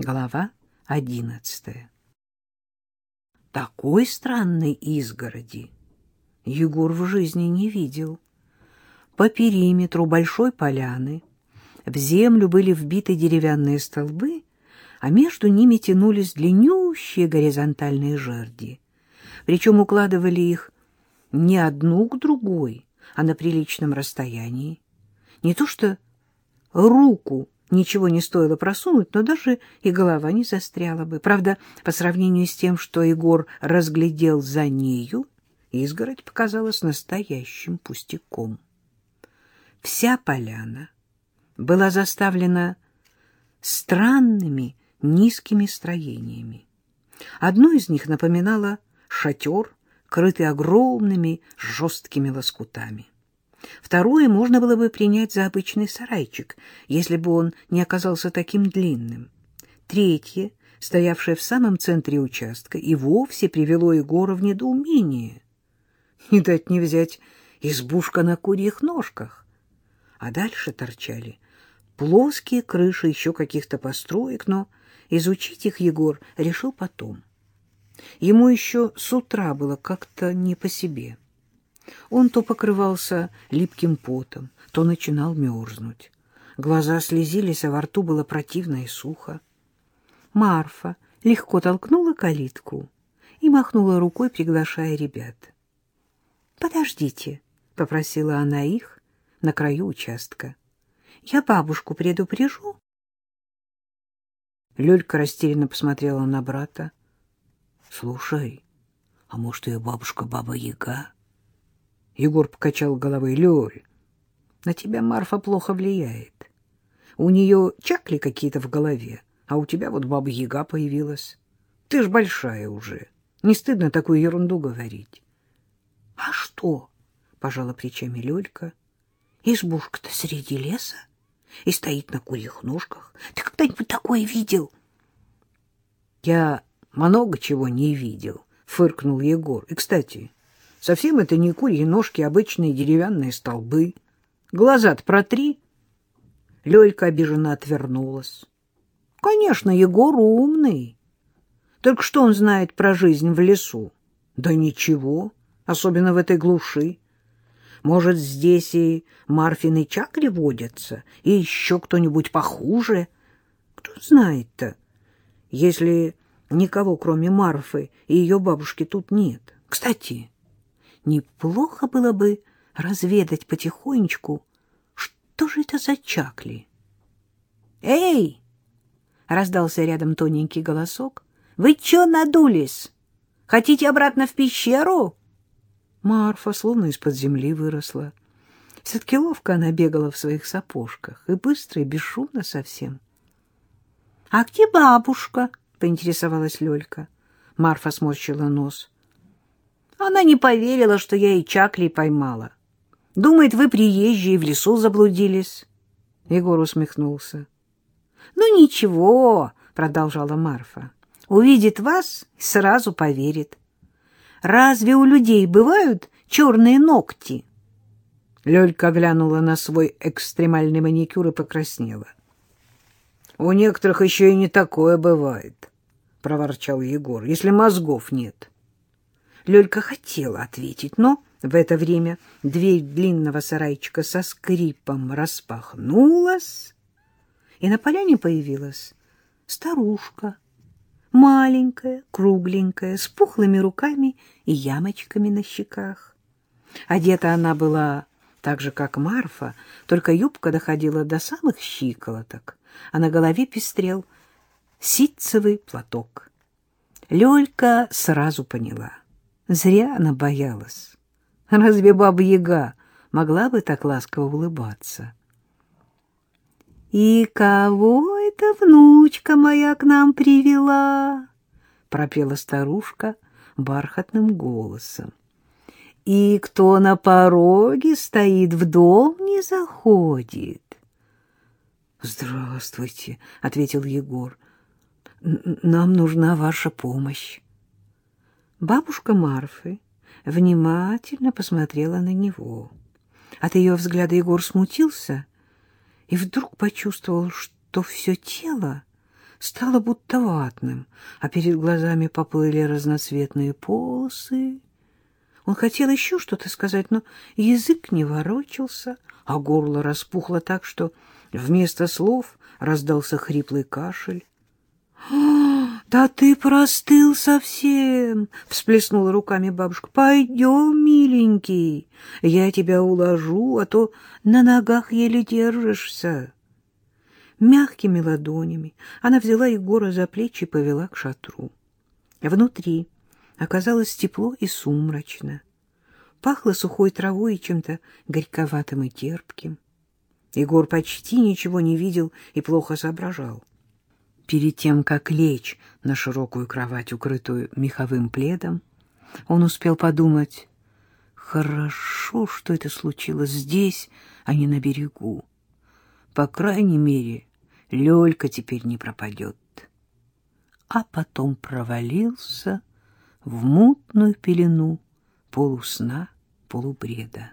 Глава одиннадцатая. Такой странной изгороди Егор в жизни не видел. По периметру большой поляны в землю были вбиты деревянные столбы, а между ними тянулись длиннющие горизонтальные жерди. Причем укладывали их не одну к другой, а на приличном расстоянии. Не то что руку ничего не стоило просунуть, но даже и голова не застряла бы. Правда, по сравнению с тем, что Егор разглядел за нею, изгородь показалась настоящим пустяком. Вся поляна была заставлена странными низкими строениями. Одно из них напоминало шатер, крытый огромными жесткими лоскутами. Второе можно было бы принять за обычный сарайчик, если бы он не оказался таким длинным. Третье, стоявшее в самом центре участка, и вовсе привело Егора в недоумение. Не дать не взять избушка на курьих ножках. А дальше торчали плоские крыши еще каких-то построек, но изучить их Егор решил потом. Ему еще с утра было как-то не по себе. Он то покрывался липким потом, то начинал мерзнуть. Глаза слезились, а во рту было противно и сухо. Марфа легко толкнула калитку и махнула рукой, приглашая ребят. — Подождите, — попросила она их на краю участка. — Я бабушку предупрежу. Лёлька растерянно посмотрела на брата. — Слушай, а может, ее бабушка Баба-Яга? Егор покачал головой. Лёль, на тебя Марфа плохо влияет. У нее чакли какие-то в голове, а у тебя вот Баба-Яга появилась. Ты ж большая уже. Не стыдно такую ерунду говорить. — А что? — пожала плечами Лёлька. — Избушка-то среди леса и стоит на курьих ножках. Ты когда-нибудь такое видел? — Я много чего не видел, — фыркнул Егор. — И, кстати, совсем это не курьи ножки, обычные деревянные столбы. Глаза-то протри. Лёлька обиженно отвернулась. — Конечно, Егор умный. Только что он знает про жизнь в лесу? Да ничего особенно в этой глуши. Может, здесь и Марфины чакри водятся, и еще кто-нибудь похуже. Кто знает-то, если никого, кроме Марфы и ее бабушки, тут нет. Кстати, неплохо было бы разведать потихонечку, что же это за чакли. «Эй!» — раздался рядом тоненький голосок. «Вы чё надулись? Хотите обратно в пещеру?» Марфа словно из-под земли выросла. Все-таки ловко она бегала в своих сапожках, и быстро, и бесшумно совсем. — А где бабушка? — поинтересовалась Лёлька. Марфа сморщила нос. Она не поверила, что я и Чакли поймала. Думает, вы приезжие в лесу заблудились. Егор усмехнулся. — Ну ничего, — продолжала Марфа. — Увидит вас и сразу поверит. Разве у людей бывают черные ногти? Лёлька глянула на свой экстремальный маникюр и покраснела. — У некоторых еще и не такое бывает, — проворчал Егор, — если мозгов нет. Лёлька хотела ответить, но в это время дверь длинного сарайчика со скрипом распахнулась, и на поляне появилась старушка маленькая, кругленькая, с пухлыми руками и ямочками на щеках. Одета она была так же, как Марфа, только юбка доходила до самых щиколоток, а на голове пестрел ситцевый платок. Лёлька сразу поняла. Зря она боялась. Разве баба-яга могла бы так ласково улыбаться? «И кого это внучка моя к нам привела?» — пропела старушка бархатным голосом. «И кто на пороге стоит, в дом не заходит?» «Здравствуйте», — ответил Егор. «Нам нужна ваша помощь». Бабушка Марфы внимательно посмотрела на него. От ее взгляда Егор смутился — и вдруг почувствовал, что все тело стало будто ватным, а перед глазами поплыли разноцветные полосы. Он хотел еще что-то сказать, но язык не ворочался, а горло распухло так, что вместо слов раздался хриплый кашель. «Да ты простыл совсем!» — всплеснула руками бабушка. «Пойдем, миленький, я тебя уложу, а то на ногах еле держишься». Мягкими ладонями она взяла Егора за плечи и повела к шатру. Внутри оказалось тепло и сумрачно. Пахло сухой травой и чем-то горьковатым и терпким. Егор почти ничего не видел и плохо соображал. Перед тем, как лечь на широкую кровать, укрытую меховым пледом, он успел подумать, хорошо, что это случилось здесь, а не на берегу. По крайней мере, Лёлька теперь не пропадет. А потом провалился в мутную пелену полусна, полубреда.